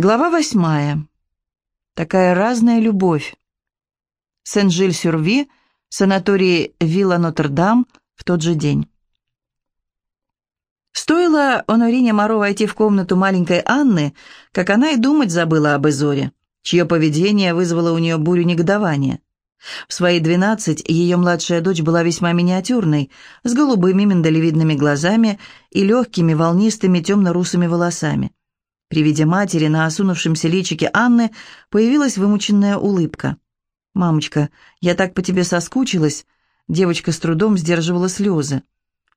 Глава восьмая. Такая разная любовь. Сен-Жиль-Сюрви, санаторий Вилла Нотр-Дам в тот же день. Стоило Онорине Моро войти в комнату маленькой Анны, как она и думать забыла об Изоре, чье поведение вызвало у нее бурю негодования. В свои двенадцать ее младшая дочь была весьма миниатюрной, с голубыми миндалевидными глазами и легкими волнистыми темно-русыми волосами. При виде матери на осунувшемся личике Анны появилась вымученная улыбка. «Мамочка, я так по тебе соскучилась», девочка с трудом сдерживала слезы.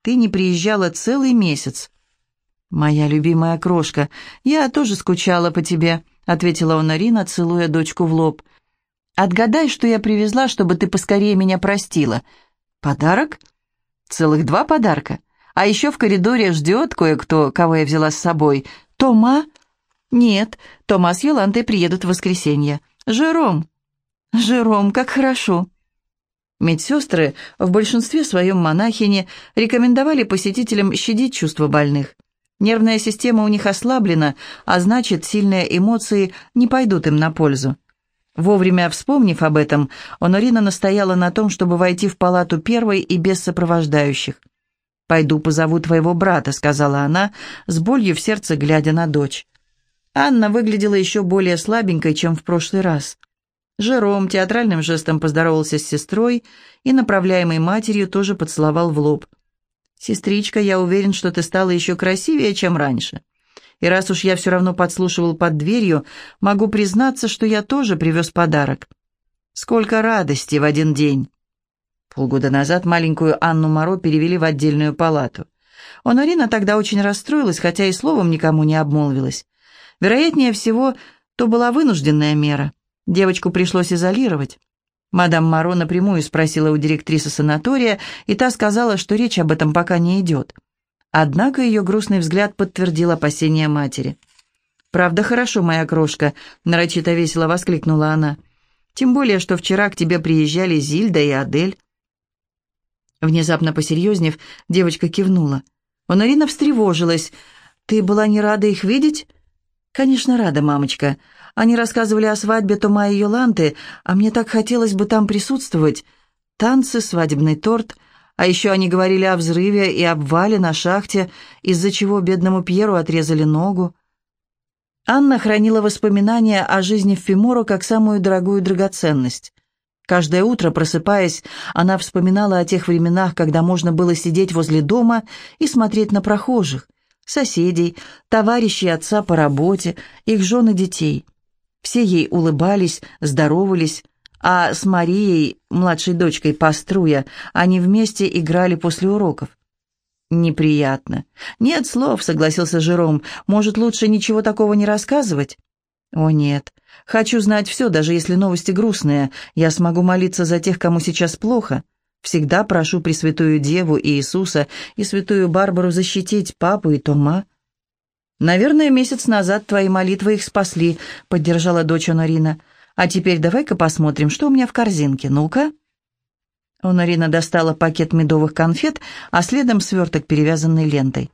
«Ты не приезжала целый месяц». «Моя любимая крошка, я тоже скучала по тебе», ответила Онарина, целуя дочку в лоб. «Отгадай, что я привезла, чтобы ты поскорее меня простила». «Подарок?» «Целых два подарка. А еще в коридоре ждет кое-кто, кого я взяла с собой. Тома?» «Нет, Тома с Йолантой приедут в воскресенье. Жером». «Жером, как хорошо». Медсестры, в большинстве своем монахини, рекомендовали посетителям щадить чувства больных. Нервная система у них ослаблена, а значит, сильные эмоции не пойдут им на пользу. Вовремя вспомнив об этом, Онорина настояла на том, чтобы войти в палату первой и без сопровождающих. «Пойду позову твоего брата», — сказала она, с болью в сердце глядя на дочь. Анна выглядела еще более слабенькой, чем в прошлый раз. Жером театральным жестом поздоровался с сестрой и, направляемой матерью, тоже поцеловал в лоб. «Сестричка, я уверен, что ты стала еще красивее, чем раньше. И раз уж я все равно подслушивал под дверью, могу признаться, что я тоже привез подарок. Сколько радости в один день!» Полгода назад маленькую Анну Моро перевели в отдельную палату. Онорина тогда очень расстроилась, хотя и словом никому не обмолвилась. Вероятнее всего, то была вынужденная мера. Девочку пришлось изолировать. Мадам Моро напрямую спросила у директрисы санатория, и та сказала, что речь об этом пока не идет. Однако ее грустный взгляд подтвердил опасения матери. «Правда хорошо, моя крошка», — нарочито весело воскликнула она. «Тем более, что вчера к тебе приезжали Зильда и Адель». Внезапно посерьезнев, девочка кивнула. Онорина встревожилась. «Ты была не рада их видеть?» «Конечно, рада, мамочка. Они рассказывали о свадьбе Тома и Йоланты, а мне так хотелось бы там присутствовать. Танцы, свадебный торт. А еще они говорили о взрыве и обвале на шахте, из-за чего бедному Пьеру отрезали ногу». Анна хранила воспоминания о жизни в Фиморо как самую дорогую драгоценность. Каждое утро, просыпаясь, она вспоминала о тех временах, когда можно было сидеть возле дома и смотреть на прохожих – соседей, товарищей отца по работе, их жен и детей. Все ей улыбались, здоровались, а с Марией, младшей дочкой Паструя, они вместе играли после уроков. «Неприятно. Нет слов», — согласился Жером. «Может, лучше ничего такого не рассказывать?» «О, нет. Хочу знать все, даже если новости грустные. Я смогу молиться за тех, кому сейчас плохо. Всегда прошу Пресвятую Деву и Иисуса и Святую Барбару защитить папу и Тома. «Наверное, месяц назад твои молитвы их спасли», — поддержала дочь Онорина. «А теперь давай-ка посмотрим, что у меня в корзинке. Ну-ка». Онорина достала пакет медовых конфет, а следом сверток, перевязанный лентой.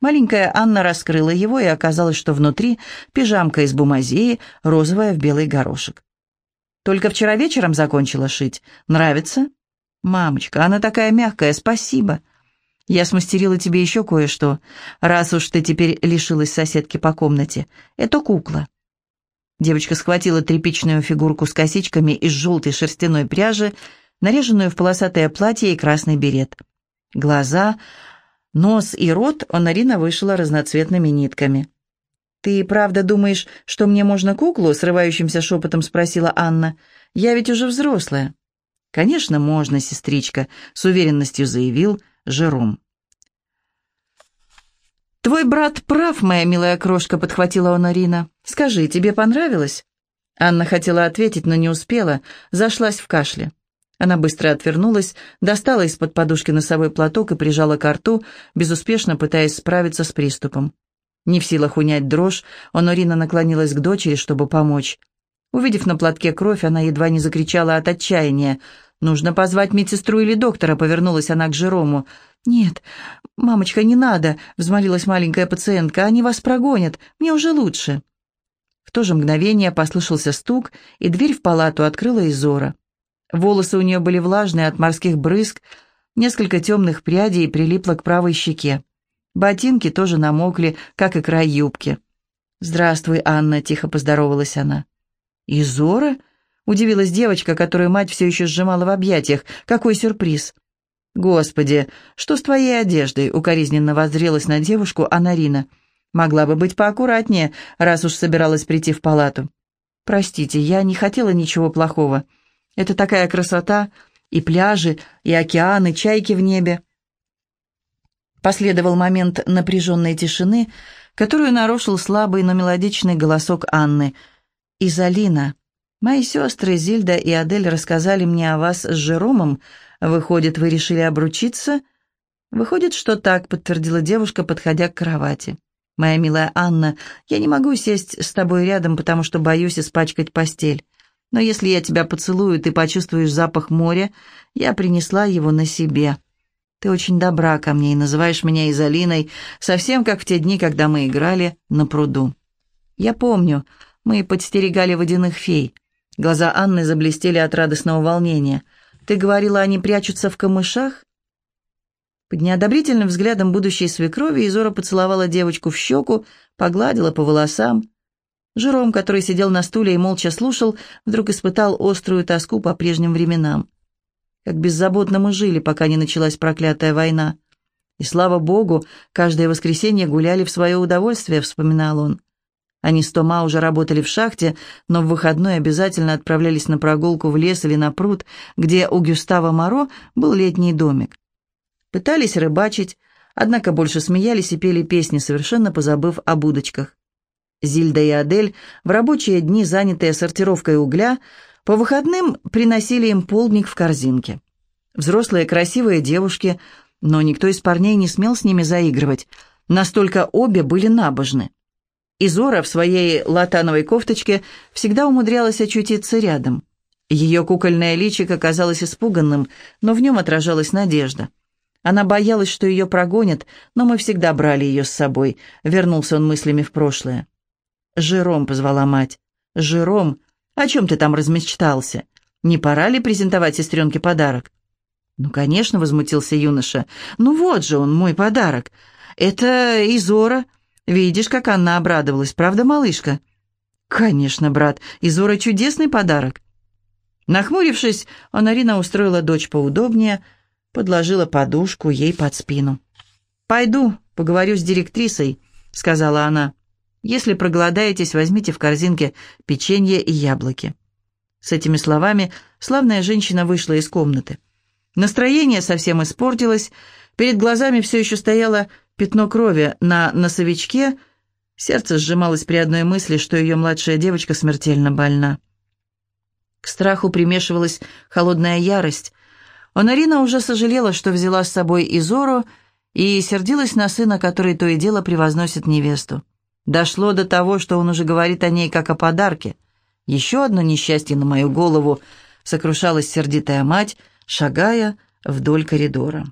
Маленькая Анна раскрыла его, и оказалось, что внутри пижамка из бумазеи, розовая в белый горошек. «Только вчера вечером закончила шить. Нравится?» «Мамочка, она такая мягкая, спасибо. Я смастерила тебе еще кое-что, раз уж ты теперь лишилась соседки по комнате. Это кукла». Девочка схватила тряпичную фигурку с косичками из желтой шерстяной пряжи, наряженную в полосатое платье и красный берет. Глаза, нос и рот Онарина вышила разноцветными нитками. «Ты правда думаешь, что мне можно куклу?» — срывающимся шепотом спросила Анна. «Я ведь уже взрослая». «Конечно, можно, сестричка», — с уверенностью заявил Жером. «Твой брат прав, моя милая крошка», — подхватила Онорина. «Скажи, тебе понравилось?» Анна хотела ответить, но не успела, зашлась в кашле. Она быстро отвернулась, достала из-под подушки носовой платок и прижала к рту, безуспешно пытаясь справиться с приступом. Не в силах унять дрожь, Онорина наклонилась к дочери, чтобы помочь. Увидев на платке кровь, она едва не закричала от отчаяния. «Нужно позвать медсестру или доктора», — повернулась она к Жерому. «Нет, мамочка, не надо», — взмолилась маленькая пациентка. «Они вас прогонят. Мне уже лучше». В то же мгновение послышался стук, и дверь в палату открыла Изора. Волосы у нее были влажные от морских брызг, несколько темных прядей прилипло к правой щеке. Ботинки тоже намокли, как и край юбки. «Здравствуй, Анна», — тихо поздоровалась она. «Изора?» — удивилась девочка, которую мать все еще сжимала в объятиях. «Какой сюрприз!» «Господи, что с твоей одеждой?» — укоризненно воззрелась на девушку Анарина. «Могла бы быть поаккуратнее, раз уж собиралась прийти в палату». «Простите, я не хотела ничего плохого. Это такая красота, и пляжи, и океаны, чайки в небе». Последовал момент напряженной тишины, которую нарушил слабый, но мелодичный голосок Анны. «Изолина, мои сестры Зильда и Адель рассказали мне о вас с Жеромом. Выходит, вы решили обручиться?» «Выходит, что так», — подтвердила девушка, подходя к кровати. «Моя милая Анна, я не могу сесть с тобой рядом, потому что боюсь испачкать постель. Но если я тебя поцелую, ты почувствуешь запах моря, я принесла его на себе. Ты очень добра ко мне и называешь меня Изолиной, совсем как в те дни, когда мы играли на пруду. Я помню, мы подстерегали водяных фей. Глаза Анны заблестели от радостного волнения. Ты говорила, они прячутся в камышах? Под неодобрительным взглядом будущей свекрови Изора поцеловала девочку в щеку, погладила по волосам. Жером, который сидел на стуле и молча слушал, вдруг испытал острую тоску по прежним временам. Как беззаботно мы жили, пока не началась проклятая война. И слава богу, каждое воскресенье гуляли в свое удовольствие, вспоминал он. Они с Тома уже работали в шахте, но в выходной обязательно отправлялись на прогулку в лес или на пруд, где у Гюстава Моро был летний домик. Пытались рыбачить, однако больше смеялись и пели песни, совершенно позабыв об удочках. Зильда и Адель, в рабочие дни, занятые сортировкой угля, по выходным приносили им полдник в корзинке. Взрослые красивые девушки, но никто из парней не смел с ними заигрывать, настолько обе были набожны. Изора в своей латановой кофточке всегда умудрялась очутиться рядом. Ее кукольное личико казалось испуганным, но в нем отражалась надежда. Она боялась, что ее прогонят, но мы всегда брали ее с собой. Вернулся он мыслями в прошлое. «Жером», — позвала мать. «Жером, о чем ты там размечтался? Не пора ли презентовать сестренке подарок?» «Ну, конечно», — возмутился юноша. «Ну вот же он, мой подарок. Это Изора. Видишь, как она обрадовалась, правда, малышка?» «Конечно, брат, Изора — чудесный подарок». Нахмурившись, Анарина устроила дочь поудобнее — подложила подушку ей под спину. «Пойду, поговорю с директрисой», — сказала она. «Если проголодаетесь, возьмите в корзинке печенье и яблоки». С этими словами славная женщина вышла из комнаты. Настроение совсем испортилось, перед глазами все еще стояло пятно крови на носовичке, сердце сжималось при одной мысли, что ее младшая девочка смертельно больна. К страху примешивалась холодная ярость, Онарина уже сожалела, что взяла с собой Изору, и сердилась на сына, который то и дело превозносит невесту. Дошло до того, что он уже говорит о ней как о подарке. «Еще одно несчастье на мою голову», — сокрушалась сердитая мать, шагая вдоль коридора.